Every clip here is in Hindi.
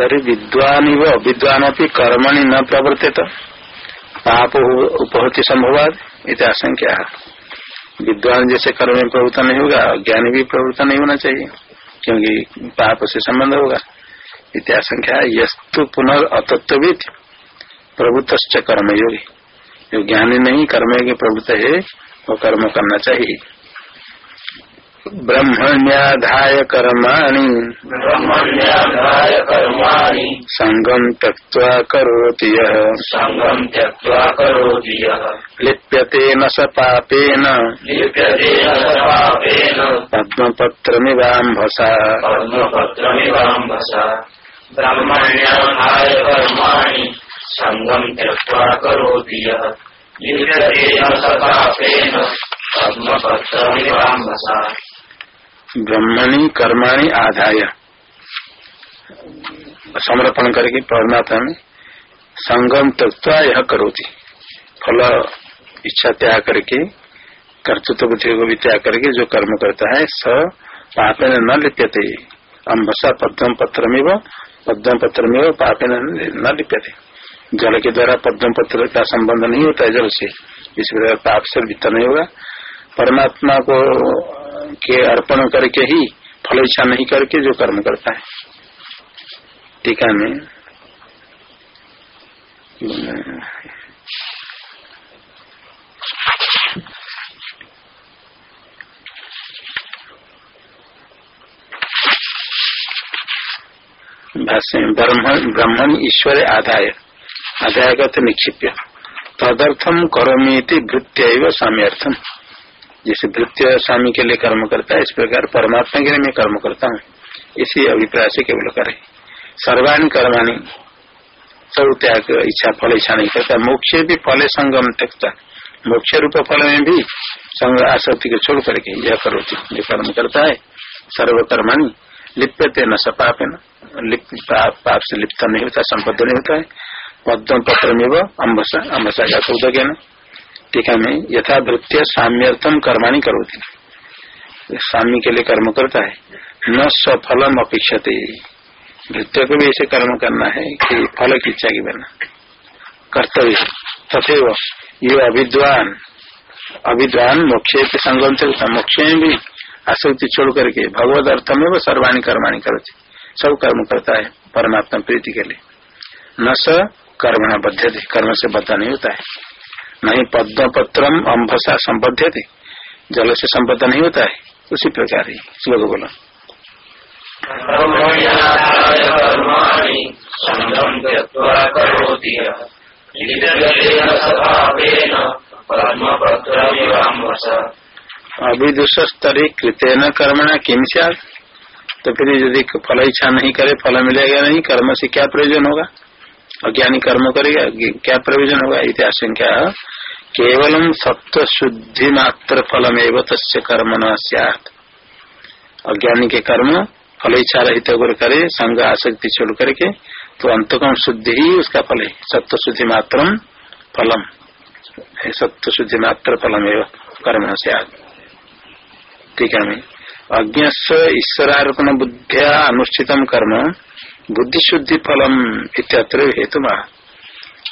तरी विद्वान विद्वान अपनी कर्मणि न प्रवर्तित। पाप उपहति संभवाद इत आशंका विद्वान जैसे कर्म में प्रवृत्त नहीं होगा, ज्ञानी भी प्रवृत्त नहीं होना चाहिए, क्योंकि पाप से संबंध होगा। इत्याशंख्या यस्तु पुनर्अतत्वित प्रभुत कर्मयोगी। जो ज्ञानी नहीं, कर्मयोगी प्रभुत है, वो कर्म करना चाहिए। ब्रह्मण्याधाय कर्माणि ब्रह्मण्याधाय कर्माणि संगम त्यक्त्वा करोति यः। सङ्गम् त्यक्त्वा करोति यः। लिप्यते न स पापेन। लिप्यते न स पापेन। पद्मपत्रमिवाम्भसा। पद्मपत्रमिवाम्भसा। ब्रह्मण्याधाय कर्माणि सङ्गम् त्यक्त्वा करोति यः। लिप्यते न स पापेन। ब्रह्मणि, कर्माणि, आधाय। समर्पण करके परमात्मा में संगम त्यक्ता यह करोती। फल, इच्छा त्याग करके, कर्तृत्व बुद्धि को भी त्याग करके जो कर्म करता है, स पापे न लिप्यते। अम्बसा पद्म पत्र में पद्म पत्र में पापे न लिप्यते। जल के द्वारा पद्म पत्र का संबंध नहीं होता है जल से। इस प्रकार पाप से लिप्त नहीं होगा। परमात्मा को, के अर्पण करके ही फल इच्छा नहीं करके जो कर्म करता है। टीका में भाष्य में ब्रह्मण ईश्वर आदाय। का निक्षिप्य। तदर्थम करोमीति भृत्य साम्यर्थम जैसे भृत्य स्वामी के लिए कर्म करता है, इस प्रकार परमात्मा के लिए मैं कर्म करता हूँ। इसी अभिप्राय से केवल करे। सर्वाणी कर्माणी सब त्याग इच्छा, फल, इच्छा नहीं करता। मोक्ष भी फल संगम त्यक्ता। मोक्ष रूप फल में भी संग आसक्ति को छोड़ करके यह करो जो कर्म करता है, सर्वकर्माणी लिप्यते न सपाप न पाप से लिप्त नहीं होता संपद नहीं होता है। पद्म पत्र में वो अम्बसा अम्बसा का शब्द ज्ञान टीका में यथा भृत्य साम्यर्थम कर्माणी करोती। स्वामी के लिए कर्म करता है। न सफलम अपेक्षते। भृत्य को भी ऐसे कर्म करना है कि फल की इच्छा की बना। कर्तव्य तथे ये अविद्वान अविद्वान मोक्ष के संगम से मोक्ष में भी आसक्ति छोड़ करके भगवत अर्थ में वो सर्वाणी कर्माणी करते। सब कर्म करता है परमात्मा प्रीति के लिए। न स कर्मणा बद्ध कर्म से बद्ध नहीं होता है। नहीं पद्म पत्रम अम्भसा संबद्ध थे जल से संबद्ध नहीं होता है। उसी प्रकार ही श्लोक बोलो। अभिदुषस्तरी कृतेन कर्मणा किम तो फिर यदि फल इच्छा नहीं करे फल मिलेगा नहीं? कर्म से क्या प्रयोजन होगा? अज्ञानी कर्म करेगा क्या प्रयोजन होगा? इतिहास क्या केवलम सत्व शुद्धि मात्र फलम एवं तस्य कर्म न अज्ञानी के कर्म फल इच्छा रहित होकर करे, संग आसक्ति छोड़ करके तो अंतकम शुद्धि ही उसका फल है। सत्व शुद्धि मात्र फलम। सत्व शुद्धि मात्र फलम एवं कर्म सियात। ठीक है ईश्वरार्पण बुद्धिया अनुष्ठित कर्म। बुद्धि शुद्धि फलम इत्यत्र हेतु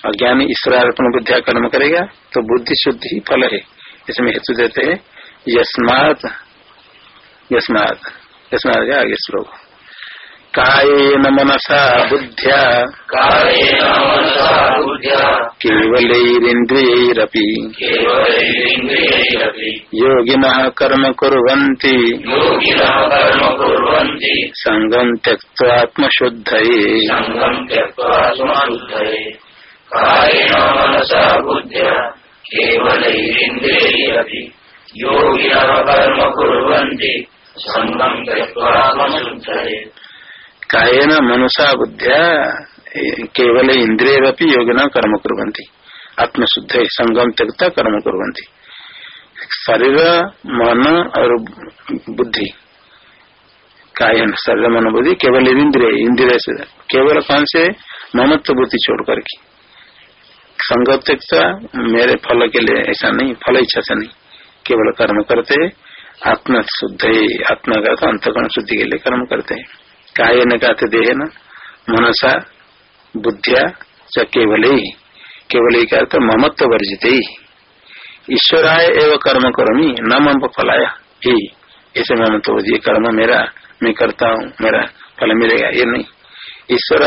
अज्ञानी ईश्वरार्पण बुद्धिया कर्म करेगा तो बुद्धि शुद्धि फल है। इसमें हेतु देते हैं, यस्मात यस्मात यस्मात आगे श्लोक। कायेन मनसा बुद्ध्या। केवलैरिन्द्रियैरपि। योगिनः कर्म कुर्वन्ति। सङ्गम् त्यक्त्वात्मशुद्धये कायेन मनसा बुद्ध्या। केवलैरिन्द्रियैरपि। योगिनः कर्म कुर्वन्ति। सङ्गम् त्यक्त्वात्मशुद्धये कायन मनुषा बुद्धिया, केवल इंद्रिय योगिना कर्म कुरंती आत्मशुद्ध संगम त्यक्ता कर्म कुरंती शरीर, मन और बुद्धि। कायन शरीर, मन, बुद्धि केवल इंद्रिय इंद्रिय से केवल कौन से? ममत्व बुद्धि छोड़ करके। संग त्यक्ता, मेरे फल के लिए ऐसा नहीं, फल इच्छा से नहीं। केवल कर्म करते आत्म शुद्ध आत्मा का अंतकरण शुद्धि के लिए कर्म करते हैं। काय न कहते देह न मनसा, बुद्धिया, च केवल। ही केवल ही क्या तो ममत्व वर्जित। ही ईश्वराय एवं कर्म करोमी, न मम फलाया। ही, ऐसे ममत्व ये कर्म मेरा, मैं करता हूँ, मेरा फल मिलेगा, ये नहीं। ईश्वर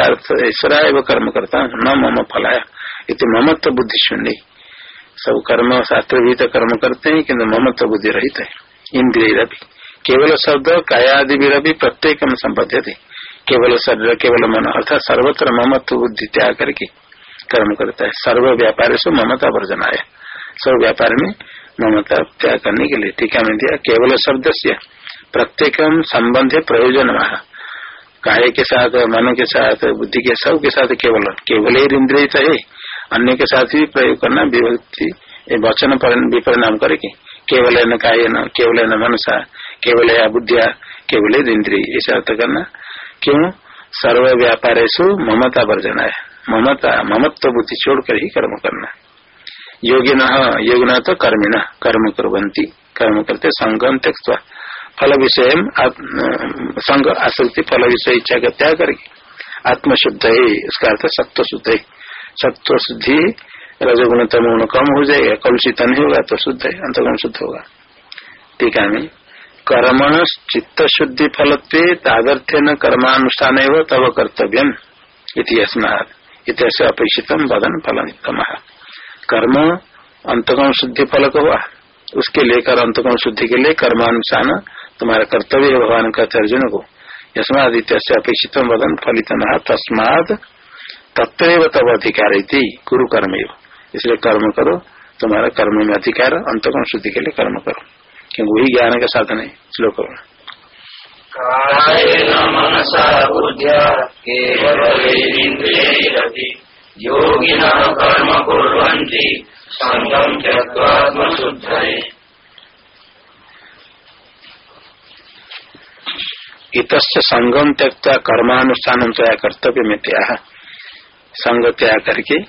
ईश्वराय एवं कर्म करता हूँ, न मम फलाया। इतने ममत्व बुद्धि शून्य। सब कर्म शास्त्र भी तो कर्म करते हैं, किन्तु ममत्व बुद्धि रहित है। इंद्रिय रवि केवल शब्द, कायादि भी प्रत्येक संपद्य थे केवल शरीर केवल मन, अर्थात सर्वत्र ममत्व, बुद्धि त्याग करके कर्म करता है। सर्व व्यापार से ममता वर्जन आया सर्व व्यापार में ममता त्याग करने के लिए टीका में दिया, केवल शब्द से प्रत्येक संबंध प्रयोजन महा काय के साथ, मन के साथ, बुद्धि के, सब के साथ केवल केवल ही इंद्रिय है, अन्य के साथ भी प्रयोग करना, विभक्ति वचन विपरिणाम करके, केवल न काय न, केवल न मनसा केवल या बुद्धिया, केवल इंद्रिय ऐसा अर्थ करना। क्यों? सर्व व्यापार ममता वर्जन है ममता, ममत्व बुद्धि छोड़कर ही कर्म करना। योगी न योगी न तो कर्मी न कर्म करवंती कर्म करते संगम त्यक्वा फल विषय संग आसक्ति फल विषय इच्छा का त्याग करके आत्मशुद्ध है उसका अर्थ सत्व शुद्ध है सत्व शुद्धि रजगुण तमगुण कम हो जाएगा। कलुषित नहीं होगा तो शुद्ध है, अंतगुण शुद्ध होगा। टीका में कर्मण चित्त शुद्धि फलत्व तादर्थ्य न कर्मानुष्ठान तब कर्तव्य अपेक्षित वदन फल कर्म अंतगुण शुद्धि फल हुआ उसके लेकर अंतगुण शुद्धि के लिए कर्मानुसार तुम्हारा कर्तव्य है भगवान का अर्जुन को। यस्मादित्य से अपेक्षित वदन फलित तस्माद तत्व तब अधिकार गुरु कर्म इसलिए कर्म करो, तुम्हारा कर्म में अधिकार अंतगुण शुद्धि के लिए कर्म करो। क्योंकि वही ज्ञान का साधन है श्लोक योगिना कर्म कुर्वन्ति संगम इत संगम त्यक्ता कर्मानुष्ठान तया कर्तव्य में त्याग संग त्याग करके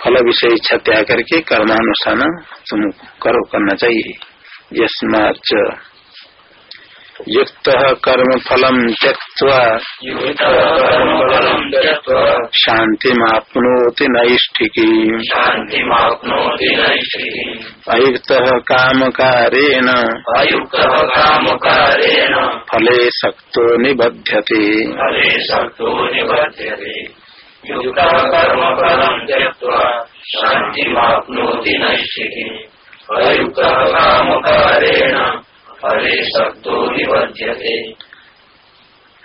फल विषय इच्छा त्याग करके कर्मानुष्ठान तुम करो करना चाहिए। यस्माच युक्त कर्म फलम त्यक्वा शांति मापनोति नैष्ठिकी। अयुक्त काम कारेण फले सक्तो निबध्यते। फले युक्त कर्म फलम शांति मापनोति नैष्ठिकी।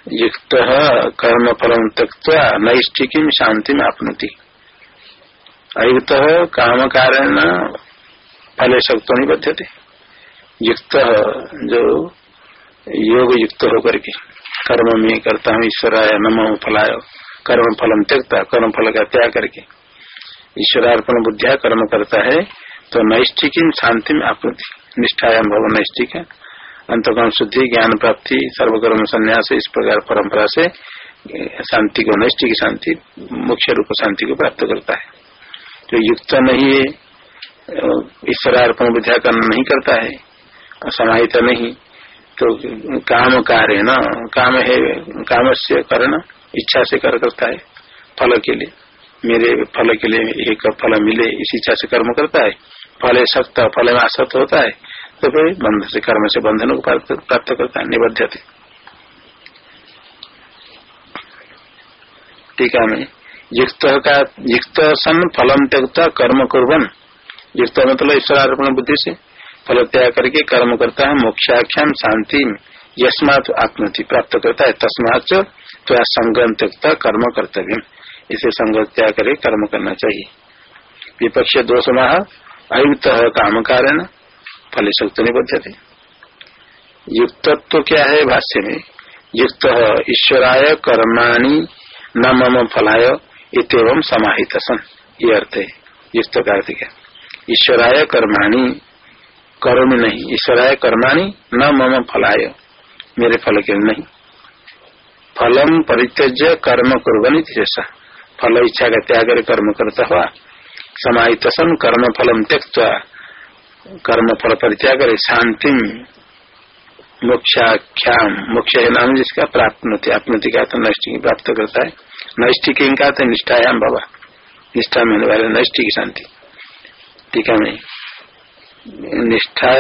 युक्त कर्म फलम त्यक्ता नैष्ठिकी शांति में आपनोति। अयुक्त काम कारण फले शक्तो निबद्धते युक्त जो योग युक्त होकर के कर्म में करता हूँ, ईश्वराय नम फलाय। कर्म फलम त्यक्ता कर्म फल का त्याग करके ईश्वरार्पण बुद्धिया कर्म करता है तो नैष्ठिक शांति में आपनोति निष्ठायाम भवन नैष्ठिक। अंतकर्म शुद्धि, ज्ञान प्राप्ति, सर्वकर्म संन्यास, इस प्रकार परंपरा से शांति को नैष्ठिक शांति मुख्य रूप शांति को प्राप्त करता है। जो युक्त नहीं है ईश्वरार्पण विद्या करना नहीं करता है समाहित नहीं तो काम कार्य न, काम है, काम से करना इच्छा से कर करता है, फल के लिए। मेरे फल के लिए एक फल मिले, इस इच्छा से कर्म करता है फल सख्त फल में आसक्त होता है तो फिर बंध से, कर्म से बंधन को प्राप्त करता है, निबद्ध टीका में युक्त का युक्त सन फलम त्यक्ता, कर्म कुर्बन युक्त मतलब ईश्वरार्पण बुद्धि से। फल त्याग करके कर्म करता है मोक्षाख्याम शांति, यस्मात आत्मति प्राप्त करता है। तस्मात तो संगम त्यक्ता, कर्म कर्तव्य इसे संग त्याग करे कर्म करना चाहिए। विपक्ष दोष अयुक्त काम कारण फल शक्त निबद्ध थे युक्तत्व क्या है भाष्य में युक्त ईश्वराय कर्माणी न मम फलाय इतम समाहित सन ये अर्थ है युक्त का अर्थ क्या ईश्वराय कर्माणी कर्म नहीं। ईश्वराय कर्माणी न मम फलाय। मेरे फल के नहीं। फलम परित्यज्य कर्म कुर्बनी जैसा। फल इच्छा का त्याग कर्म करता हुआ समाहित सन कर्म फलम त्यक्त कर्म फल परित्याग करे शांति मोक्षाख्याम मोक्ष नाम जिसका प्राप्त आपनति का तो नैष्ठिक प्राप्त करता है। नैष्ठिक का तो निष्ठायाम बाबा निष्ठा में होने वाले नैष्ठिक शांति। ठीक है निष्ठा,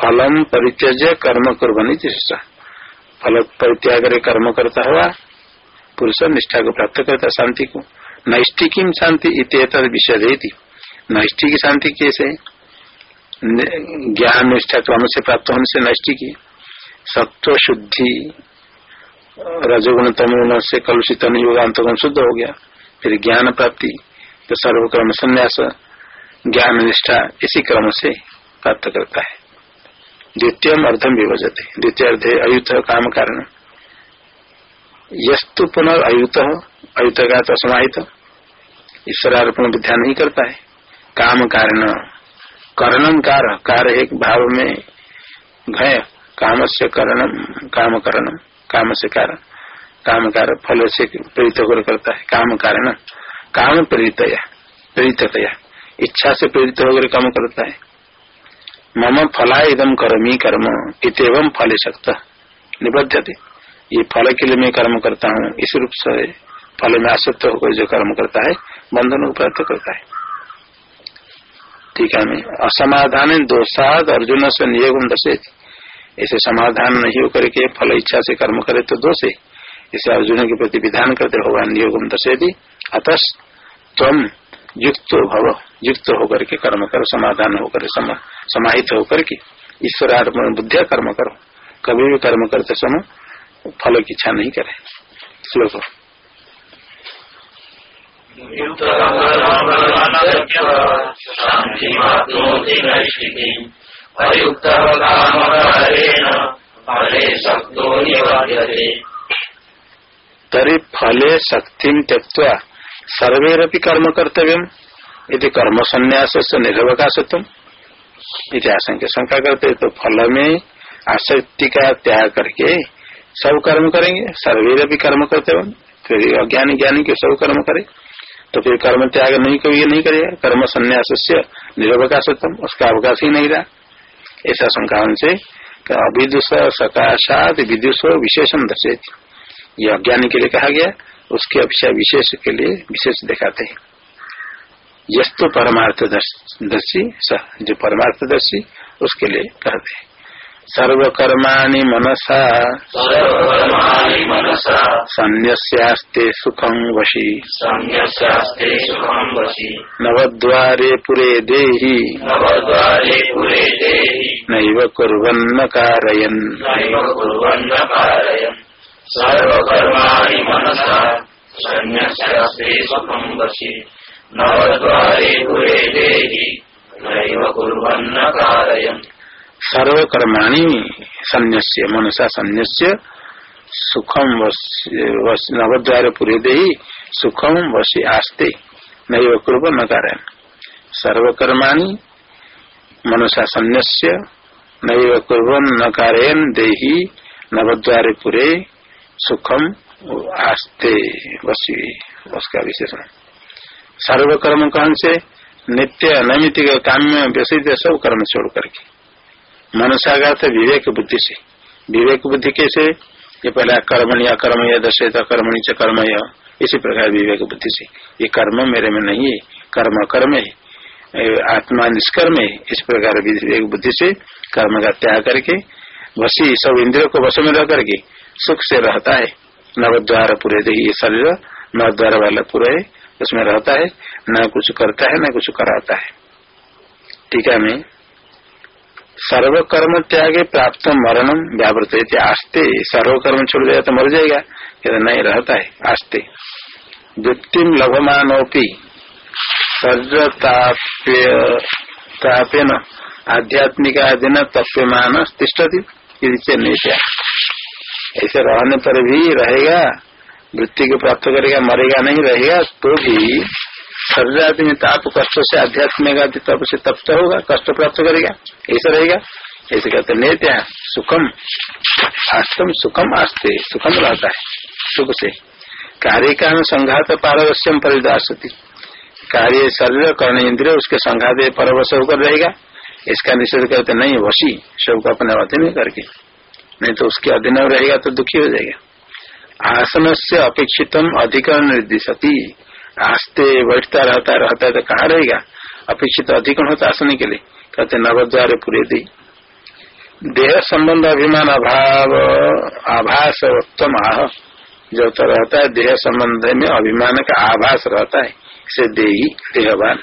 फलम परित्यज कर्म कुर्बनी चेष्टा फल परित्याग कर्म करता हुआ पुरुष निष्ठा को प्राप्त करता शांति को। नैष्ठिक शांति इत विषय देती नैष्ठिक शांति कैसे? ज्ञान निष्ठा क्रम से प्राप्त होने से नैष्ठिक। सत्व शुद्धि रजगुण तमुण से कलुषित होगा शुद्ध हो गया। फिर ज्ञान प्राप्ति तो सर्वक्रम संन्यास ज्ञान निष्ठा इसी क्रम से प्राप्त करता है। द्वितीय अर्धम विभजते। द्वितीय अर्ध अयुत काम कारण यस्तु पुनर्युत अयुत का तो समाहित ईश्वरार्पण विद्या नहीं करता है। काम कारण, करणम कार कार एक भाव में भय, काम से करणम, काम करणम, काम से कारण काम कार फल से प्रेरित होकर करता है। काम कारण, काम प्रेरितया प्रेरितया इच्छा से प्रेरित होकर काम करता है। मम फला इदम कर्मी कर्म इतम फल सकता निबद्धते ये फल के लिए मैं कर्म करता हूँ, इस रूप से फल में आसक्त होकर जो कर्म करता है बंधन को प्राप्त करता है। ठीक है, मैं असमाधान दोषाद अर्जुन से नियोग दशे ऐसे समाधान नहीं होकर के फल इच्छा से कर्म करे तो दोष। है इसे अर्जुन के प्रति विधान करते भगवान नियोगम दशे अतः तम युक्त भव, युक्त होकर के कर्म करो, समाधान होकर समाहित होकर के ईश्वर बुद्धिया कर्म करो। कभी भी कर्म करते समय फल की इच्छा नहीं करे। श्लोक। तरी फले शक्ति त्यक्ता सर्वेरपि कर्म कर्तव्य यदि कर्म संन्यास से निर्वकाशत्व इतिहास शंका करते तो फल में आसक्ति का त्याग करके सब कर्म करेंगे सर्वे भी कर्म करते फिर अज्ञानी ज्ञानी के सब कर्म करे तो फिर कर्म त्याग नहीं कोई नहीं करेगा कर्म संन्यास से निरवकाशत्म उसका अवकाश ही नहीं रहा। ऐसा शंका से अविदुष, सकाशात विदुष विशेषण दशे ये अज्ञानी के लिए कहा गया, उसके अपेक्षा विशेष के लिए विशेष दिखाते हैं। यस्तु परमार्थदर्शी जो परमार्थदर्शी, उसके लिए कहते हैं। सर्वकर्माणि मनसा। संन्यास्ते सुखम वशी। नवद्वारे पुरे देहि। नवद्वारे पुरे देहि। नैव कुर्वन्न कारयन्। सर्वकर्माणि मनसा। संन्यास्ते सुखम वशी। नवद्वारे पुरे देहि। नैव कुर्वन्न कारयन्। सर्वकर्माणि संन्यास्य मनसा संन्यास्य सुखम नवद्वार पुरे दे सुखम वशी आस्ते, नैव कुर्व न कारण सर्वकर्माणि मनसा संन्यास्य नैव कुर्वन न कारयन देही नवद्वारे पुरे सुखम आस्ते वशी। उसका विशेषण। सर्वकर्म कौन से? नित्य अनैमितिक काम्य, व्यसित, सब कर्म छोड़ करके। मनसागात विवेक बुद्धि से। विवेक बुद्धि कैसे? ये पहले कर्मणि अकर्म या दशेत कर्मणि च कर्म इसी प्रकार विवेक बुद्धि से। ये कर्म मेरे में नहीं है, कर्म कर्म है। आत्मा निष्कर्म है। इस प्रकार विवेक बुद्धि से कर्म का त्याग करके, वसी सब इंद्रियों को वश में रह करके सुख से रहता है। नव नवद्वार पूरे ये शरीर नव नवद्वार वाला पूरे उसमें रहता है। न कुछ करता है, न कुछ कराता है। ठीक है मैं सर्व कर्म त्यागे प्राप्त मरणम व्यावृत आस्ते। सर्व कर्म छोड़ जाए तो मर जाएगा। कहते, नहीं, रहता है, आस्ते। द्वितीय लभमानोपी सर्वताप्य न आध्यात्मिक आदि तप्यमान तिष्ठती ऐसे रहने पर भी रहेगा, वृत्ति को प्राप्त करेगा, मरेगा नहीं, रहेगा तो भी शरीर आदि में ताप कष्ट से आध्यात्मिक आदि तप से तप्त होगा, कष्ट प्राप्त करेगा, ऐसा रहेगा। ऐसे कहते नेत्या सुखम आस्तम सुखम आस्ते, सुखम रहता है सुख से। कार्य का संघात पारवश्यम परिदासती कार्य शरीर, कर्ण इंद्रिय, उसके संघात परवश होकर रहेगा। इसका निषेध करते नहीं, वशी शव को अपने अधीन करके। नहीं तो उसके अधीन रहेगा तो दुखी हो जाएगा। आसन से अपेक्षितम अधिकरण निर्दिशती। आस्ते बैठता रहता रहता तो कहाँ रहेगा? अपेक्षित अधिकरण होता आसन के लिए। कहते नवद्वार पूरे दी। देह संबंध अभिमान अभाव, आभास उत्तम आह जो तो रहता है, देह संबंध में अभिमान का आभास रहता है। इसे देही देहवान।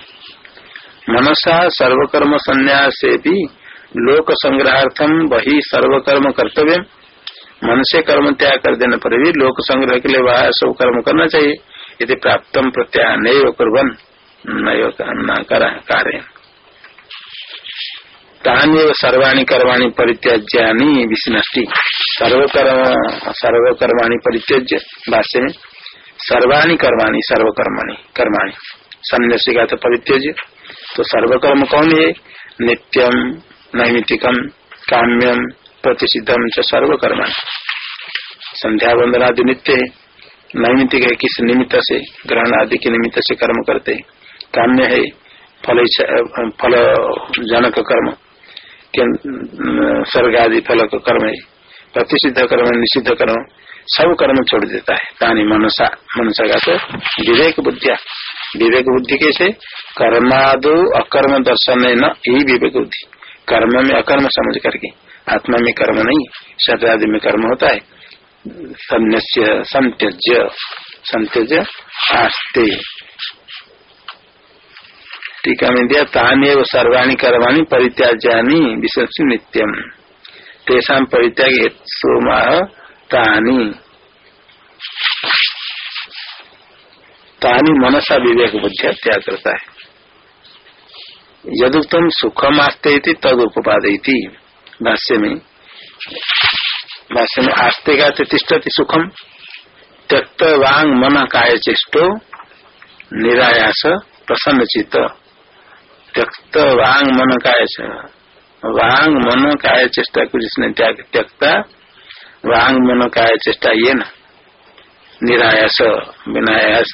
मनसा सर्वकर्म संन्यास से भी लोक संग्रहार्थम वही सर्वकर्म कर्तव्य। मन से कर्म त्याग कर देने पर भी लोक संग्रह के लिए वह सब कर्म करना चाहिए। यदि प्राप्त प्रत्याह नैव कुर्बन न कार्य तान्य सर्वाणी कर्माणी परित्याज्यानि विष्णष्टि। सर्वकर्म, सर्वकर्माणी परित्यज्य भाष्य में सर्वाणी कर्माणी, सर्वकर्माणी, कर्माणी। सन्यासी का तो परित्यज्य। तो सर्वकर्म कौन है? नित्यम नैमितिकम काम्यम प्रतिषिधम च सर्वकर्माणी। संध्या वंदन आदि नित्य है नैमितिक है, किस निमित्त से, ग्रहण आदि के निमित्त से कर्म करते काम्य है, फल फल जनक कर्म स्वर्ग आदि फल कर्म है। प्रतिषिध कर्म, निषिद्ध कर्म, सब कर्म छोड़ देता है। तानी मनसा मनसा का तो विवेक बुद्धिया विवेक बुद्धि कैसे? कर्मादो अकर्म दर्शन है न यही विवेक बुद्धि। कर्म में अकर्म समझ करके। आत्मा में कर्म नहीं शरीर आदि में कर्म होता है। संत्यज्य संत्यज्य आस्ते। टीका में दिया तानी सर्वाणी कर्माणी परित्याज्यानि, विशेष नित्यम। तेषा परित्याग हेतु तानी। तानी मनसा विवेक बुद्धिया त्याग करता है। यदुक्तम सुखम आस्ते तद उपादयती भाष्य में भाष्य में आस्ते का तिष्ठति सुखम, त्यक्त वांग मन काय चेष्टो, निरायास प्रसन्न चित्त। त्यक्त वांग मन काय वांग मन काय चेष्टा को जिसने त्यक्ता, वांग मन काय चेष्टा ये न, निरायास, विनायास,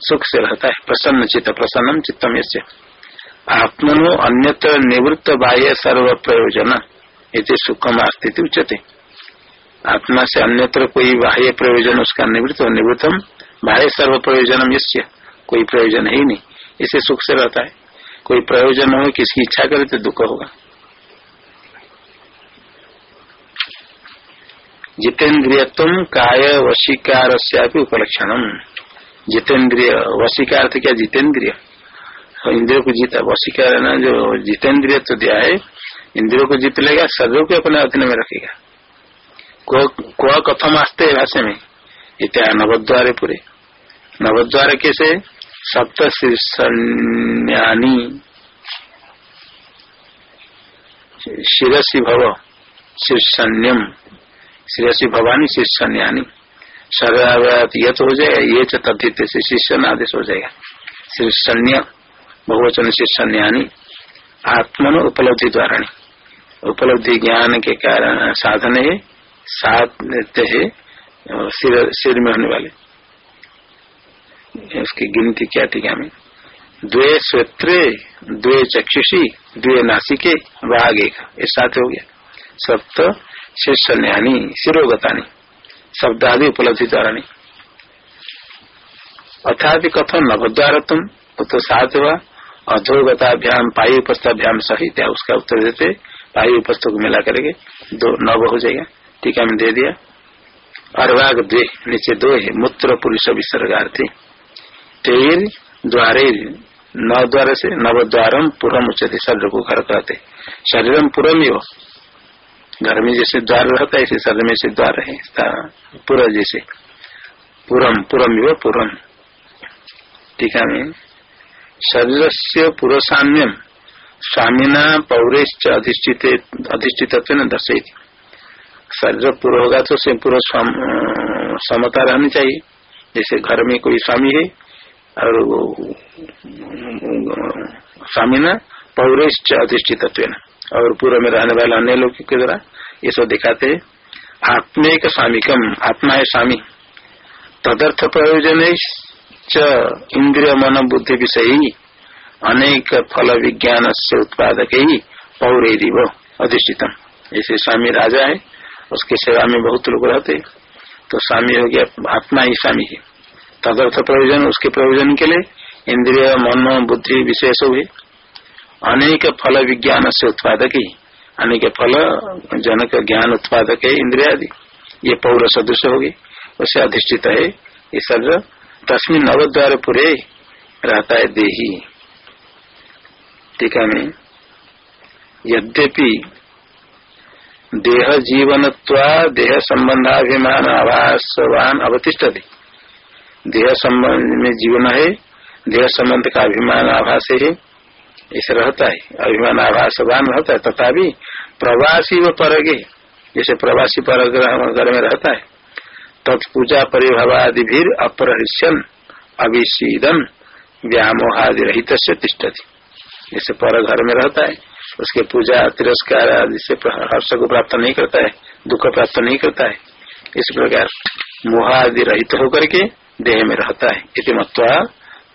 सुख से रहता है, प्रसन्न चित्त, प्रसन्नम चित्तम यसे आत्मनो अन्यत्र निवृत्त बाह्य सर्व प्रयोजन ये सुखम स्थिति उच्चते आत्मा से अन्यत्र कोई बाह्य प्रयोजन उसका निवृत्त हो, निवृत्तम। बाह्य सर्व प्रयोजनम यश्य कोई प्रयोजन है ही नहीं। इसे सुख से रहता है। कोई प्रयोजन हो, किसकी इच्छा करे तो दुख होगा। जितेन्द्रियत्व काय वशीकार उपलक्षणम। जितेन्द्रिय वशीकार क्या जितेन्द्रिय इंद्रियों को जीता, वशीकार जो जितेन्द्रिय तो दिया है, इंद्रियों को जीत लेगा शरीर को अपने अधीन में रखेगा। को कथम आस्ते भाषा में इत्या नवद्वारे पूरे नवद्वार कैसे सप्त शीर्षन्यानी शिरसी भव शीर्षण्यम शिरसी भवानी शीर्षन्यानी सर्वात ये तो हो जाएगा ये तथित से शिष्य आदेश हो जाएगा शीर्षण्य बहुवचन शीर्षन्यानी आत्मन उपलब्धि द्वारा उपलब्धि ज्ञान के कारण साधन है सात नृत्य है सिर, सिर में होने वाले। उसकी गिनती क्या टीका में द्वे श्वेत्रे द्वे चक्षुषी द्वे नासिके वाघ एक। साथ हो गया। सप्त शीर्ष न्यानी शिरोगतानी। शब्द आदि उपलब्धि द्वारा नहीं अर्थात कथम नवद्वार तुम तो सात हुआ अधोगताभ्याम पायु उपस्थाभ्याम सहित उसका उत्तर देते पायु उपस्थ को मिला करेंगे दो नव हो जाएगा। टीका में दे दिया। अर्वाग द्वे, नीचे दो है, मूत्र पुरुष विसर्गार्थी। तेर द्वारे, नव द्वार से नव द्वारम पूर्व उच्चते शरीर को घर कहते। शरीरम पूर्व ही हो। घर में जैसे द्वार रहता है ऐसे शरीर में से द्वार है पूर्व जैसे। पूरम पूरम युव पूरम टीका में शरीर से पुरुषान्यम स्वामीना पौरेश्च अधिष्ठित अधिष्ठित दर्शे शरीर पूर्व होगा तो उसे पूर्व समता रहनी चाहिए। जैसे घर में कोई स्वामी है और स्वामी न पौरेश्च अधिष्ठित और पूर्व में रहने वाले अन्य लोग के द्वारा ये सब दिखाते आत्मेक स्वामिकम आत्मा है स्वामी। तदर्थ प्रयोजन इंद्रिय मन बुद्धि विषय अनेक फल विज्ञान से उत्पादक ही पौर अधिष्ठितम। ऐसे स्वामी राजा है उसकी सेवा में बहुत लोग रहते तो स्वामी हो गया, आत्मा ही स्वामी है। तदर्थ प्रयोजन, उसके प्रयोजन के लिए इंद्रिय, मन, बुद्धि विशेष हुए। अनेक फल विज्ञान से उत्पादक ही। अनेक फल, जनक, ज्ञान उत्पादक है, इंद्रिया आदि। ये पौर सदृश होगी उसे अधिष्ठित है। ये शरीर तस्मिन नवद्वार पूरे रहता है देही। टीका में यद्यपि देह जीवन देह संबंधाभिमान आवासवान अवतिष्ठ देह संबंध में जीवन है देह संबंध का अभिमान आभास है, ऐसे रहता है अभिमान आभासवान रहता है तथा भी प्रवासी व परगे, जैसे प्रवासी पर घर में रहता है तत्पूजा परिभवादि भी अपरहिष्यन अभिशीदन व्यामोहादि रहित से तिष्ठति। जैसे पर घर में रहता है उसके पूजा, तिरस्कार आदि से हर्ष को प्राप्त नहीं करता है, दुख प्राप्त नहीं करता है। इस प्रकार मोहादि रहित होकर के देह में रहता है। इति मत्वा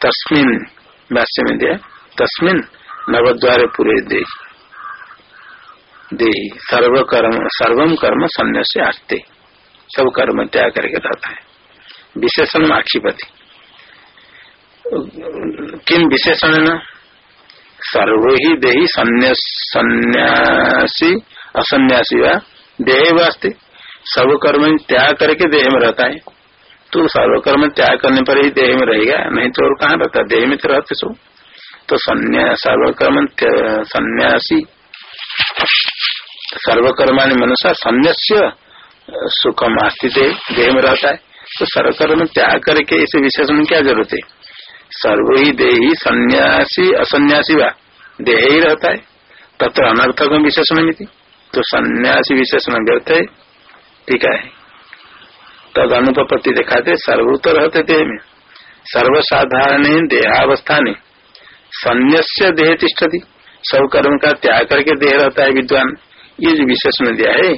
तस्मिन, भाष्य में दिया, तस्मिन नवद्वार पूरे दे दे सर्व कर्म सर्वम कर्म सन्यास से आस्ते। सब कर्म त्याग करके रहता है। विशेषण आक्षिपति किन विशेषण है न? सर्व ही देही सन्यासी असन्यासी व? देह वास्ते सब कर्म त्याग करके देह में रहता है। तो सर्वकर्म त्याग करने पर ही देह में रहेगा, नहीं तो और कहाँ रहता देह में तो रहते सब। तो सर्वकर्म सन्यासी ने मनुष्य सन्यास्य सुखम आस्थित देह में रहता है। तो सर्वकर्म त्याग करके इसे विशेषण क्या ज़रूरत है? सर्व ही देही सन्यासी असन्यासी वा? देह ही रहता है। तथा अनर्थक विशेषण मिति तो सन्यासी विशेषण व्यर्थ है ठीक है तद अनुपत्ति दिखाते सर्वभूत रहते देह में। सर्वसाधारण देहावस्था ने संन्यास्य देह तिष्ठती। सब कर्म का त्याग करके देह रहता है विद्वान। ये जो विशेषण दिया है,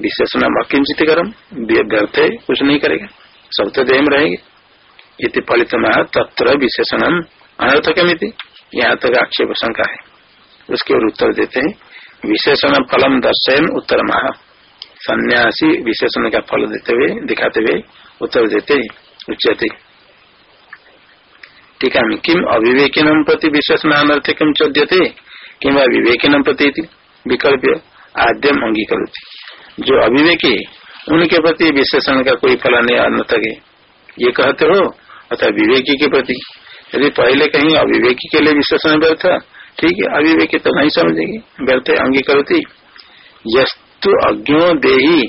विशेषण अकिंचित कर्म, व्यर्थ है कुछ नहीं करेगा। सब तो देह में रहेंगे। ये फलित तत्र विशेषण अनर्थकमिति। यहाँ तक आक्षेप शंका है। उसके और उत्तर देते हैं। विशेषण फलम दर्शन उत्तर महा सन्यासी विशेषण का फल देते हुए, दिखाते हुए उत्तर देते उच्चते। टीका में किम अविवेकिन प्रति विशेषण अनर्थकम चोद्यते? किम अविवेकिन प्रति विकल्प आद्यम अंगीकरोती। जो अविवेकी, उनके प्रति विशेषण का कोई फल नहीं, अनर्थक है। ये कहते हो अथवा विवेकी के प्रति यदि पहले कहीं अविवेकी के लिए विशेषण व्यर्थ ठीक है, अविवेकी तो नहीं समझेंगे, व्यर्थ अंगीकरोती। यस्तु अज्ञो देही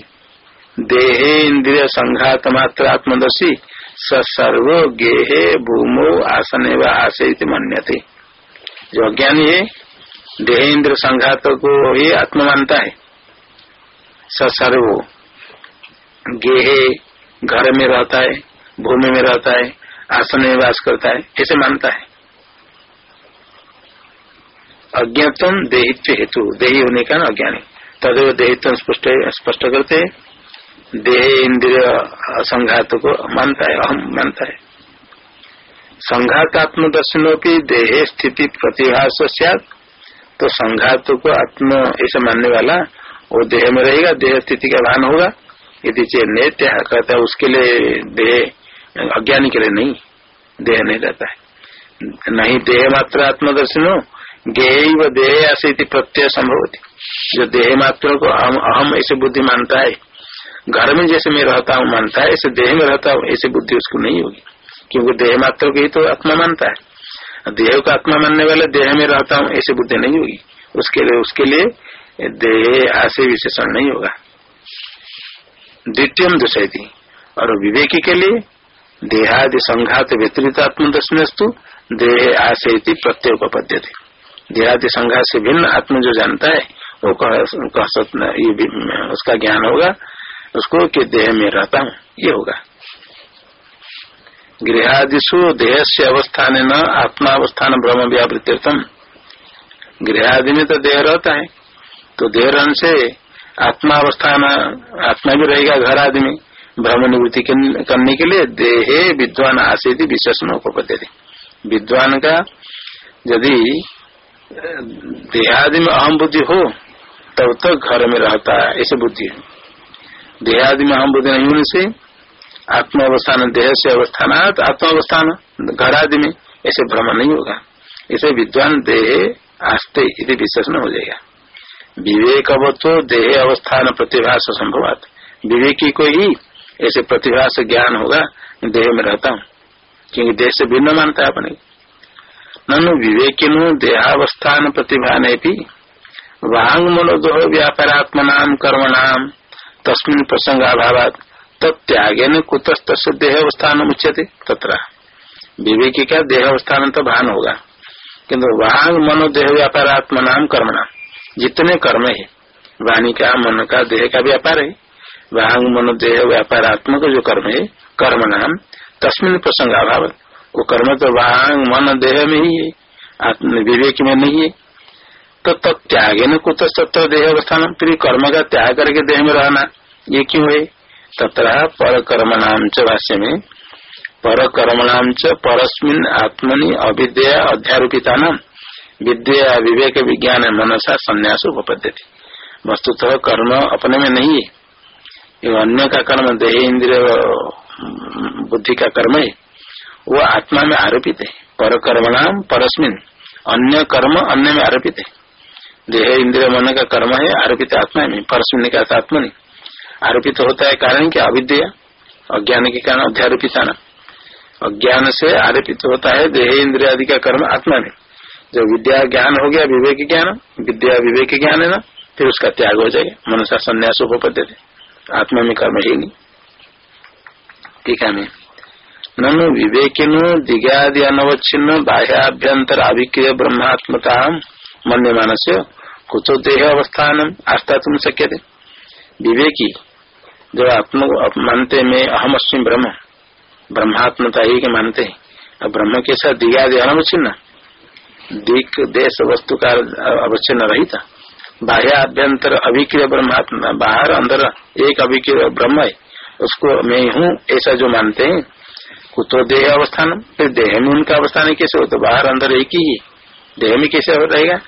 देहे इंद्रिय संघात मात्र आत्मदर्शी सर्व गेहे भूमो आसने व आशय मन्यते। जो अज्ञानी है देह इंद्र संघात को ही आत्मा मानता है। सर्व, गेहे घर में रहता है, भूमि में रहता है आसन में वास करता है, ऐसे मानता है। अज्ञातम देहित्व हेतु, देही होने का ना अज्ञानी। तदेव देहित्व स्पष्ट स्पष्ट करते हैं। देह इंद्रिय संघात को मानता है अहम मानता है। संघातात्म दर्शनों देह स्थिति प्रतिभास तो संघात को आत्म ऐसे मानने वाला, वो देह में रहेगा, देह स्थिति का भान होगा। यदि चे नेत्य कहता है, उसके लिए देह अज्ञानी के लिए नहीं, देह नहीं रहता है। नहीं देह मात्र आत्मदर्शन गेह व देह ऐसे प्रत्यय संभव जो देह मात्र को अहम ऐसे बुद्धि मानता है, घर में जैसे मैं रहता हूँ मानता है, ऐसे देह में रहता हूँ, ऐसी बुद्धि उसको नहीं होगी। क्योंकि देह मात्र को ही तो आत्मा मानता है। देह को आत्मा मानने वाले देह में रहता हूँ, ऐसी बुद्धि नहीं होगी। उसके लिए उसके लिए देह आशय विशेषण नहीं होगा। द्वितीय दूसरी और विवेकी के लिए देहादि संघात व्यतिरित आत्मदर्शनस्तु देह आशय प्रत्यय पद्य देहादि संघात से भिन्न आत्म जो जानता है, वो कह सकता उसका ज्ञान होगा, उसको कि देह में रहता हूँ, ये होगा। गृहादिशु देह से अवस्थान न आत्मावस्थान ब्रह्म व्यावृत्यर्थम। गृहादि में तो देह रहता है तो देह रहने से आत्मावस्थान, आत्मा भी रहेगा घर आदि में। भ्रम निवृत्ति करने के लिए देहे विद्वान आशेदी विशेषण पद्धति विद्वान का यदि देहादि में अहम बुद्धि हो, तब तक घर में रहता है, ऐसे बुद्धि देहादि में अहम बुद्धि नहीं होने से आत्म अवस्थान देह से अवस्थान आत्म अवस्थान घर आदि में ऐसे भ्रम नहीं होगा। इसे विद्वान देह आस्ते यदि विशेषण हो जाएगा। विवेक तो देह अवस्थान प्रतिभास संभवात। विवेकी को ही ऐसे प्रतिभा से ज्ञान होगा देह में रहता हूँ। क्योंकि देह से भिन्न मानता है अपने। ननु विवेकिनु देहावस्थान प्रतिभा ने भी वांग मनोदोह कर्म नाम तस्मिन प्रसंग अभाव तत्यागे न कुतस्त देह अवस्थान मुच्यते तथा विवेकी का देह अवस्थान तो भान होगा। किन्तु वांग मनो देह व्यापारात्म नाम कर्म नाम जितने कर्म है, वाणी का, मन का, देह का व्यापार है। वांग मनो देह व्यापारात्मक जो कर्म है, कर्म नाम, तस्मिन प्रसंग अभाव वो कर्म तो वांग मन देह में ही है, आत्म विवेक में नहीं है। तो तब तो त्याग न कुछ सत्य देह अवस्थान फिर कर्म का त्याग करके देह में रहना, ये क्यों है? तथा पर कर्म नाम च भाष्य में पर कर्म नाम च परस्मिन आत्मनि अविद्या अध्यारोपिता नाम विद्या, विवेक, विज्ञान, मनसा, संन्यास उपपद्धति वस्तुतः कर्म अपने में नहीं है। अन्य का कर्म देह इंद्रिय बुद्धि का कर्म है, वो आत्मा में आरोपित है। पर कर्म नाम परस्मिन। अन्य कर्म अन्य में आरोपित है। देह, इंद्रिय, मन का कर्म है, आरोपित आत्मा में, परस्मिन का आत्मा नहीं। आरोपित होता है कारण क्या? अविद्या। अज्ञान के कारण अध्यारोपित आना अज्ञान से आरोपित होता है देह, इंद्रिया आदि का कर्म आत्मा में। जो विद्या ज्ञान हो गया, विवेक ज्ञान, विद्या विवेक ज्ञान है ना, फिर उसका त्याग हो जाएगा। मनुष्य संन्यास उपपद्य आत्मा में कर्म ही नहीं। ठीक है ननु विवेकिनो दिगादि अनवच्छिन्न बाह्याभ्यंतर अभिक्रिय ब्रह्मात्मता मन्यमान से कुतो देह अवस्थान आस्था तुम शक्य थे विवेकी, जो आत्म मानते में अहम अस्म ब्रह्म। ब्रह्मात्मता ही के मानते हैं। और ब्रह्म के साथ दिगादि अनवच्छिन्न। दिक देश वस्तु का अवच्छिन्न रही था बाह्य अभ्यंतर अभिक्रिय ब्रह्मात्मा, बाहर, अंदर एक अभिक्रिय ब्रह्म है। उसको मैं हूँ, ऐसा जो मानते हैं। कुतो देह अवस्थान, फिर देह में उनका अवस्थान है कैसे हो? तो बाहर, अंदर एक ही है। देह में कैसे रहेगा?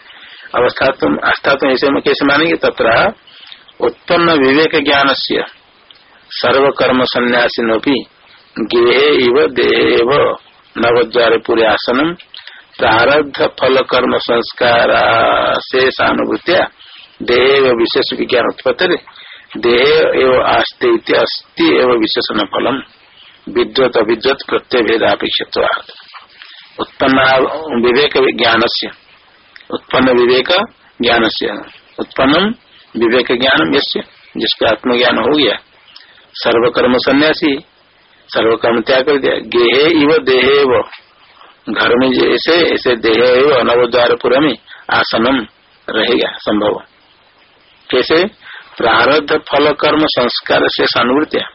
अवस्था तुम, आस्था तुम, ऐसे में कैसे मानेंगे? तथा उत्पन्न विवेक ज्ञान से सर्वकर्म संन्यासी गेहे इव देव नवद्वार पूरे आसनम, प्रारब्ध फल कर्म संस्कार, से देह विशेष विज्ञान उत्पत्ति देह एवं आस्ते अस्ति एवं विशेषण फलम। विद्वत अविद्वत प्रत्यय भेद अपेक्षित उत्पन्न विवेक ज्ञान से उत्पन्न विवेक ज्ञान से उत्पन्न विवेक ज्ञान यश्य जिसका आत्मज्ञान हो गया। सर्वकर्म सन्यासी, सर्वकर्म त्याग कर दिया। गेहे इव देहे व घर में जैसे, ऐसे देह एवं नवद्वारपुर में आसनम रहेगा, संभव। कैसे? प्रारब्ध फल कर्म संस्कार से अनुवृत्तिया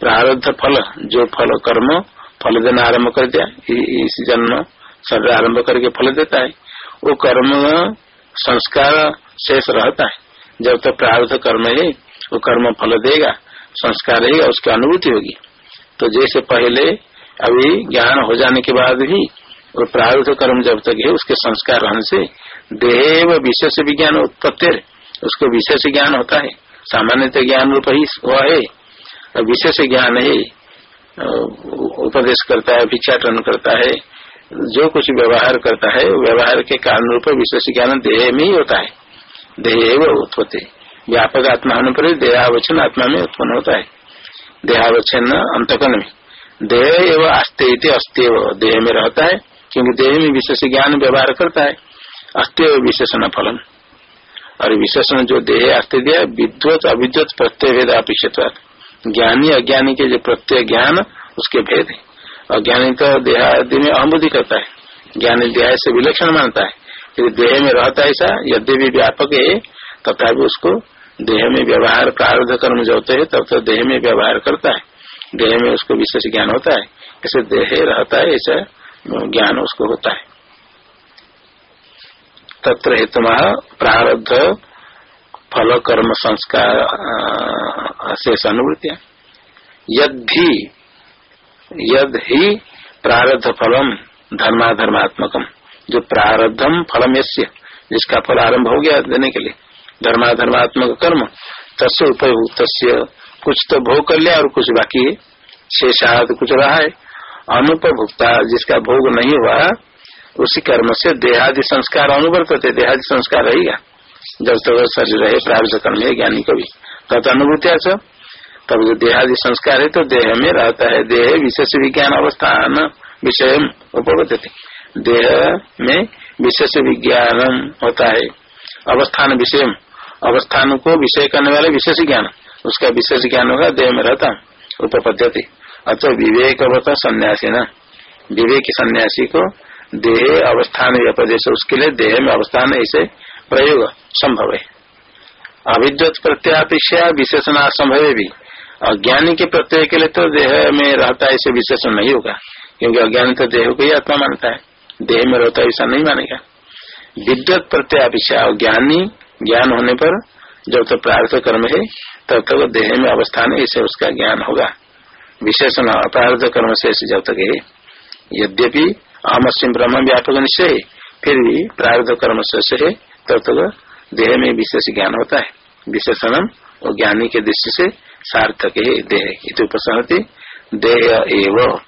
प्रारब्ध फल, जो फल कर्म, फल देना आरंभ कर दिया इस जन्म शरीर आरंभ करके फल देता है। वो कर्म संस्कार शेष रहता है। जब तक तो प्रारब्ध कर्म है, वो कर्म फल देगा, संस्कार रहेगा उसकी अनुभूति होगी। तो जैसे पहले अभी ज्ञान हो जाने के बाद भी, वो प्रारब्ध कर्म जब तक है, उसके संस्कार रहने से देव विशेष विज्ञान उत्पत्ति उसको विशेष ज्ञान होता है। सामान्यतः ज्ञान रूप ही हुआ है। विशेष ज्ञान ही उपदेश करता है भिक्षाटन करता है, जो कुछ व्यवहार करता है व्यवहार के कारण रूप विशेष ज्ञान देह में ही होता है। देह वो उत्पत्ति। व्यापक आत्मा होने पर देहावचन आत्मा में उत्पन्न होता है। देहावचन अंतकन में। देह एवं आस्ते अस्त्य देह में रहता है, क्योंकि देह में विशेष ज्ञान व्यवहार करता है। अस्त्य विशेषण फलन और विशेषण जो देह आस्ते दिया, विद्वत, अविद्वत प्रत्यय भेद अपेक्षित ज्ञानी, अज्ञानी के जो प्रत्यय ज्ञान, उसके भेद है। अज्ञानी तो देहादि में अहमुदी करता है। ज्ञानी देह से विलक्षण मानता है। फिर देह में रहता है ऐसा यद्य व्यापक है तथा भी उसको देह में व्यवहार, प्रारब्ध कर्म जो होते है, तब तो देह में व्यवहार करता है। देह में उसको विशेष ज्ञान होता है। ऐसे देह रहता है, ऐसा ज्ञान उसको होता है। तत्र हेतु प्रारब्ध फल कर्म संस्कार शेष अनुवृत्तिया यदि यद ही प्रारब्ध फलम धर्माधर्मात्मकम। जो प्रारब्धम फलम यश्य जिसका फल आरंभ हो गया देने के लिए। धर्माधर्मात्मक कर्म तस् उपयुक्त कुछ तो भोग कर लिया और कुछ बाकी है। शेष तो कुछ रहा है। अनुपभुक्ता जिसका भोग नहीं हुआ उसी कर्म से देहादि संस्कार अनुवर्त होते, देहादि संस्कार रहेगा जब तक तो शरीर रहे प्रार्थ कर्म है, ज्ञानी को भी। तब अनुभूतिया तब जो देहादि संस्कार है तो देह में रहता है। देह विशेष विज्ञान अवस्थान विषय उपवत देह में विशेष विज्ञान होता है। अवस्थान विषय अवस्थान को विषय करने वाले विशेष ज्ञान। उसका विशेष ज्ञान होगा, देह में रहता उपपद्धति अतो विवेक होता सन्यासी न। विवेक सन्यासी को देह अवस्थान उपदेश उसके लिए देह में अवस्थान ऐसे प्रयोग संभव है। अविद्युत प्रत्यापेक्षा विशेषण संभव भी। अज्ञानी के प्रत्यय के लिए तो देह में रहता है ऐसे विशेषण नहीं होगा, क्योंकि अज्ञानी तो देह को ही आत्मा मानता है। देह में रहता है ऐसा नहीं मानेगा। विद्युत प्रत्यापेक्षा ज्ञानी ज्ञान होने पर जब तक प्रार्थ कर्म है, तब तक देह में अवस्थान है, इसे उसका ज्ञान होगा। विशेषण अपराध कर्म से जब तक है। यद्यपि अमस्म ब्रह्म व्यापक निश्चय फिर भी प्रार्थ कर्म से है तब तक देह में विशेष ज्ञान होता है। विशेषण और ज्ञानी के दृष्टि से सार्थक है देह। इत उपसंहति, देह एव।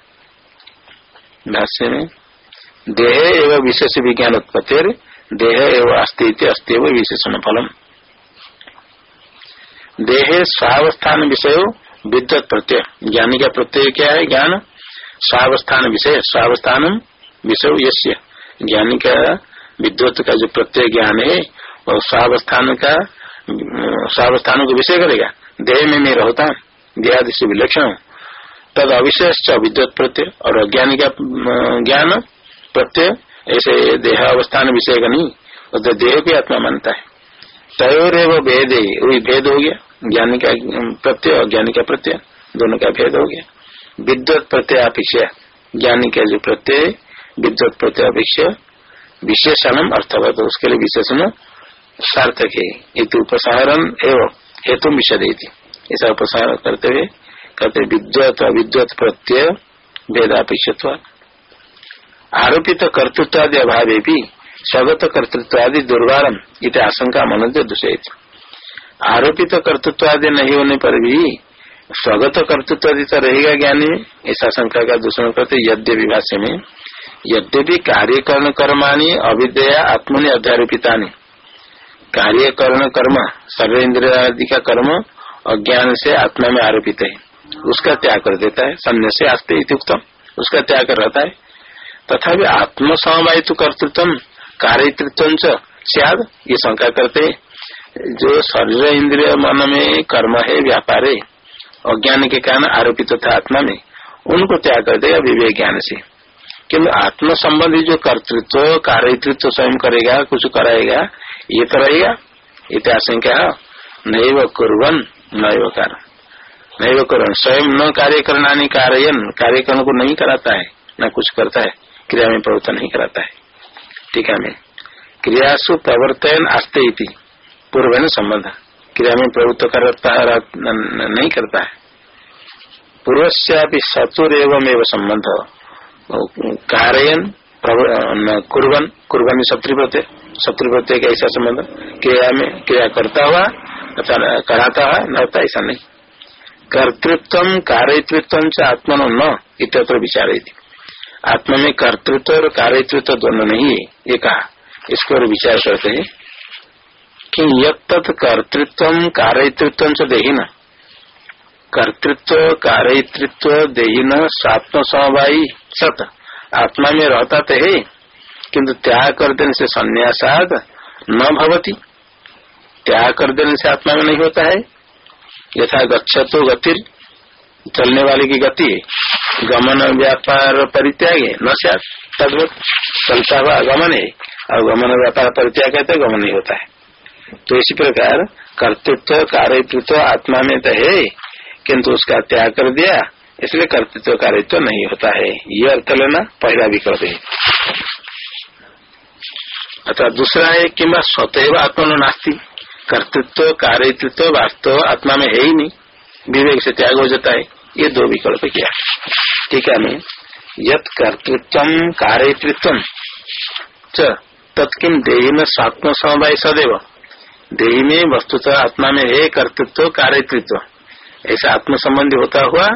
भाष्य में, देह एवं विशेष विज्ञान उत्पत्ति देह एवं अस्तित्व अस्ति विशेषण फलम। देह स्वावस्थान विषय विद्युत प्रत्यय। ज्ञानी का प्रत्यय क्या है? ज्ञान। स्वावस्थान विषय स्वावस्थान विषय यश्य ज्ञानी का विद्युत का जो प्रत्यय ज्ञान है वह स्वावस्थान का स्वावस्थान को विषय करेगा। देह में मैं रहता देहादि से विलक्षण तद अविशेष विद्युत प्रत्यय और अज्ञानी का ज्ञान, प्रत्यय, ऐसे देहावस्थान विषय का नहीं तो देह की आत्मा मानता है। तयोर एवं भेद, वही भेद हो गया। ज्ञानी का प्रत्यय और ज्ञानी का प्रत्यय, दोनों का भेद हो गया। विद्युत प्रत्यय अपेक्षा ज्ञानी का जो प्रत्यय विद्युत प्रत्यय अपेक्षा विशेषणम अर्थवत, उसके लिए विशेषण सार्थक है ये उपसारण एवं, हेतु विषय ऐसा उपसार करते हुए कहते विद्युत अविद्युत प्रत्यय भेदापेक्ष आरोपित कर्तृत्वादि अभाव भी स्वगत कर्तृत्वादि दुर्वारम इत आशंका मनोज दूषित आरोपित कर्तृत्व आदि नहीं होने पर भी स्वगत कर्तृत्व आदि तो रहेगा ज्ञानी में ऐसा शंका का दूषण करते यद्य विभाष्य में यद्यपि कार्यकरण कर्माणी अविद्या आत्मनि अध्यारोपिता कार्यकरण कर्म सर्व इंद्र का कर्म अज्ञान से आत्मा में आरोपित है। उसका त्याग कर देता है सम्य से आस्ते उत्तम उसका त्याग कर रहता है। तथा आत्म समवायित कर्तृत्व, कार्यतृत्व सियाद, ये शंका करते जो शरीर इंद्रिय मन में कर्म है, व्यापार है अज्ञान के कारण आरोपित था आत्मा में, उनको त्याग कर देगा विवेक ज्ञान से। किन्तु आत्म संबंधी जो कर्तृत्व, कार्यतृत्व स्वयं करेगा, कुछ कराएगा, ये तो रहेगा। इतिहासंख्या नैव कुरन नैव कारण नैव कुरन स्वयं न कार्य करना नहीं कार्यन। कार्यक्रम को नहीं कराता है। न कुछ करता है। क्रिया में प्रवर्तन नहीं कराता है। ठीक है, मैं। क्रियासु प्रवर्तन आस्ते पूर्व है संबंध। क्रिया में प्रवृत्त करता है नहीं करता है। पूर्व से सतुर एवं संबंध। कारयन कुर्बन कुर्बन शत्रुप्रत्यय शत्रुप्रत्यय का ऐसा संबंध, क्रिया में, क्रिया करता हुआ कराता हुआ, न होता, ऐसा नहीं। कर्तृत्व कार्यतृत्व से आत्मा न इतर विचार आत्मा में कर्तृत्व और कार्यतृत्व दोनों नहीं है, ये कहा। इसको विचार करते हैं कि यत्त कर्तृत्व कार्यतृत्व से देहीन। कर्तृत्व कार्यतृत्व देहीन स्वात्म समवायी। सत। आत्मा में रहता तो है, किंतु त्याग कर देने से संन्यासाद न भवती। त्याग कर देने से आत्मा में नहीं होता है। यथा गच्छ तो गति चलने वाले की गति है। गमन व्यापार परित्याग है न तद्वत चलता हुआ गमन है, और गमन व्यापार परित्याग कहते गमन नहीं होता है। तो इसी प्रकार, कर्तृत्व कार्यतृत्व आत्मा में तो है, किंतु उसका त्याग कर दिया इसलिए कर्तृत्व कार्यत्व नहीं होता है। ये अर्थ लेना पहला विकल्प है। अतः दूसरा है कि मैं स्वतः आत्मा नास्ती। कर्तृत्व कार्यतृत्व वास्तव आत्मा में है ही नहीं। विवेक से त्याग हो जाता है। ये दो विकल्प किया? ठीक है, मैं। यत कर्तृत्व कार्यतृत्व तत्किम देही में स्वात्म समवाय सदैव। देही में वस्तुतः आत्मा में है कर्तृत्व कार्यतृत्व ऐसा आत्म संबंधी होता हुआ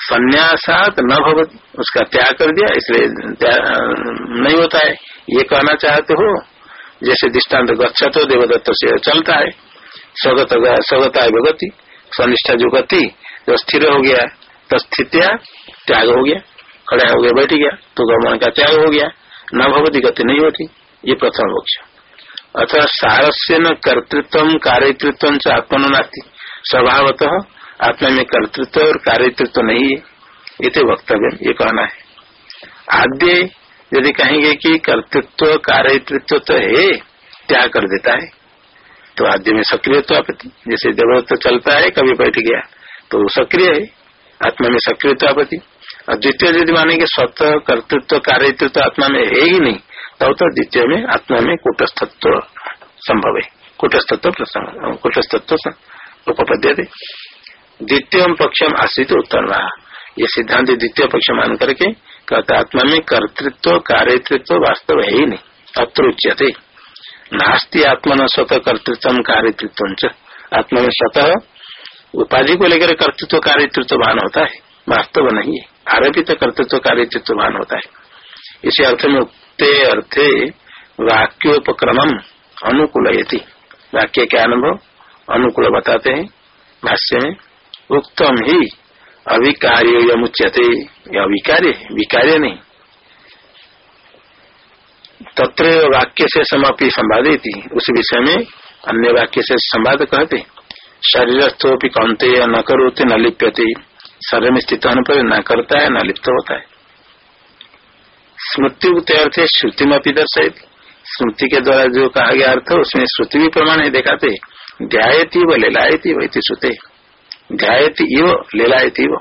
संन्यासात न भवत। उसका त्याग कर दिया, इसलिए नहीं होता है। ये कहना चाहते हो, जैसे दृष्टांत गच्छा तो देवदत्त से चलता है। स्वगत स्वगता है गति स्वनिष्ठा जो गति जो स्थिर हो गया तो स्थितिया त्याग हो गया, खड़ा हो गया, बैठ गया तो गमन का त्याग हो गया। न भगवती गति नहीं होती। ये प्रथम पक्ष अथवा सारस्य न कर्तृत्व कार्यतृत्व से आत्मनो नास्ती। स्वभावतः आत्मा में कर्तृत्व और कार्यतृत्व नहीं है, ये तो वक्तव्य ये कहना है। आद्य यदि कहेंगे कि कर्तृत्व, कार्यतृत्व तो है, त्याग कर देता है तो आद्य में सक्रिय तो आपत्ति जैसे देवदत्त चलता है, कभी बैठ गया तो सक्रिय है, आत्मा में सक्रिय तो आपत्ति और द्वितीय यदि मानेंगे स्वतः कर्तृत्व, कार्यतृत्व आत्मा में है ही नहीं, तब तो द्वितीय में आत्मा में कुटस्थत्व संभव है। कुटस्थत्व कुटस्थत्व उपपद्य द्वितीय पक्ष आश्रित उत्तर ये सिद्धांत द्वितीय पक्ष मान करके कहते, आत्मा में कर्तृत्व, कार्यतृत्व वास्तव है ही नहीं अत्र उच्यते नास्ती आत्मा न स्वतः कर्तृत्व, कार्यतृत्व आत्मा में स्वतः उपाधि को लेकर कर्तृत्व, कार्यतृत्व भान होता है, वास्तव नहीं है। आरोपित कर्तृत्व, कार्यतृत्व भान होता है। इसी अर्थ में उक्ते अर्थे वाक्योपक्रम अनुकूल वाक्य के अनुभव? अनुकूल बताते हैं, भाष्य में। उत्तम ही अविकार्य यमुच्यते। अविकार्य विकार्य नहीं। तत्र वाक्य से समाप्ति संवादी थी उस विषय में अन्य वाक्य से संवाद कहते। शरीरस्थोपी कौनते न करोते, न लिप्यते। शरीर में स्थित होने पर न करता है, न लिप्त होता है। स्मृति अर्थ है श्रुति में दर्शाई स्मृति के द्वारा जो कहा गया अर्थ, उसमें श्रुति भी प्रमाण है दिखाते। ध्यायती व लेलायती वही श्रुते। ध्यायती इव, लेलायती वो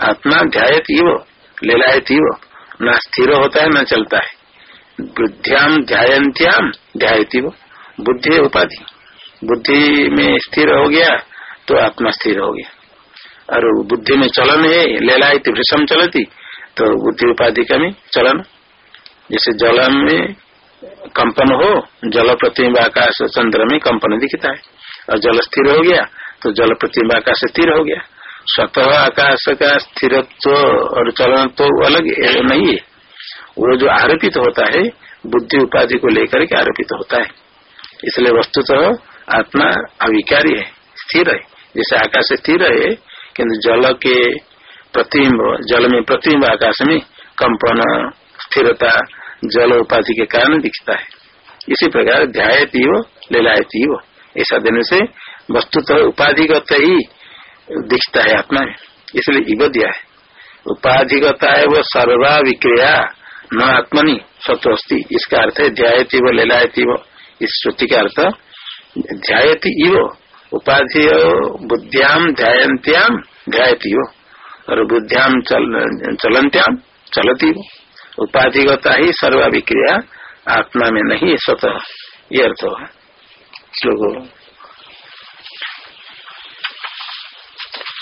आत्मा ध्यायती इव, लेलायती वो न स्थिर होता है, न चलता है। बुद्धियाम ध्यायंत्याम ध्यायती वो बुद्धि उपाधि। बुद्धि में स्थिर हो गया तो आत्मा स्थिर हो गया। और बुद्धि में चलन है, लेलायती भृषम चलती तो बुद्धि उपाधि का में चलन। जैसे जल में कंपन हो, जल प्रतिम्ब आकाश चंद्र में कंपन दिखता है। और जल स्थिर हो गया तो जल प्रतिम्ब आकाश स्थिर हो गया। स्वतः आकाश का स्थिरत्व और चलन तो अलग नहीं है। वो जो आरोपित होता है, बुद्धि उपाधि को लेकर के आरोपित होता है। इसलिए वस्तुतः तो आत्मा अविकारी है, स्थिर है। जैसे आकाश स्थिर है किन्तु जल के प्रतिम्ब, जल में प्रतिम्ब आकाश में कंपन, स्थिरता, जल उपाधि के कारण दिखता है। इसी प्रकार ध्यायती हो लेलायती हो ऐसा देने से वस्तुतः तो उपाधिगत ही दिखता है आत्मा। में इसलिए इव दिया है। उपाधिगत है वो सर्वा विक्रिया न आत्मनि सत्वस्थी इसका अर्थ है ध्यायती वो लेलायती वो। इस श्रुति का अर्थ ध्यायती इव। उपाधि बुद्धियाम ध्यायंत्याम ध्यायती हो और बुद्धियाम चल, चलंत्याम चलती वो उपाधिगता ही सर्वा विक्रिया आत्मा में नहीं स्वतः। ये अर्थ हो।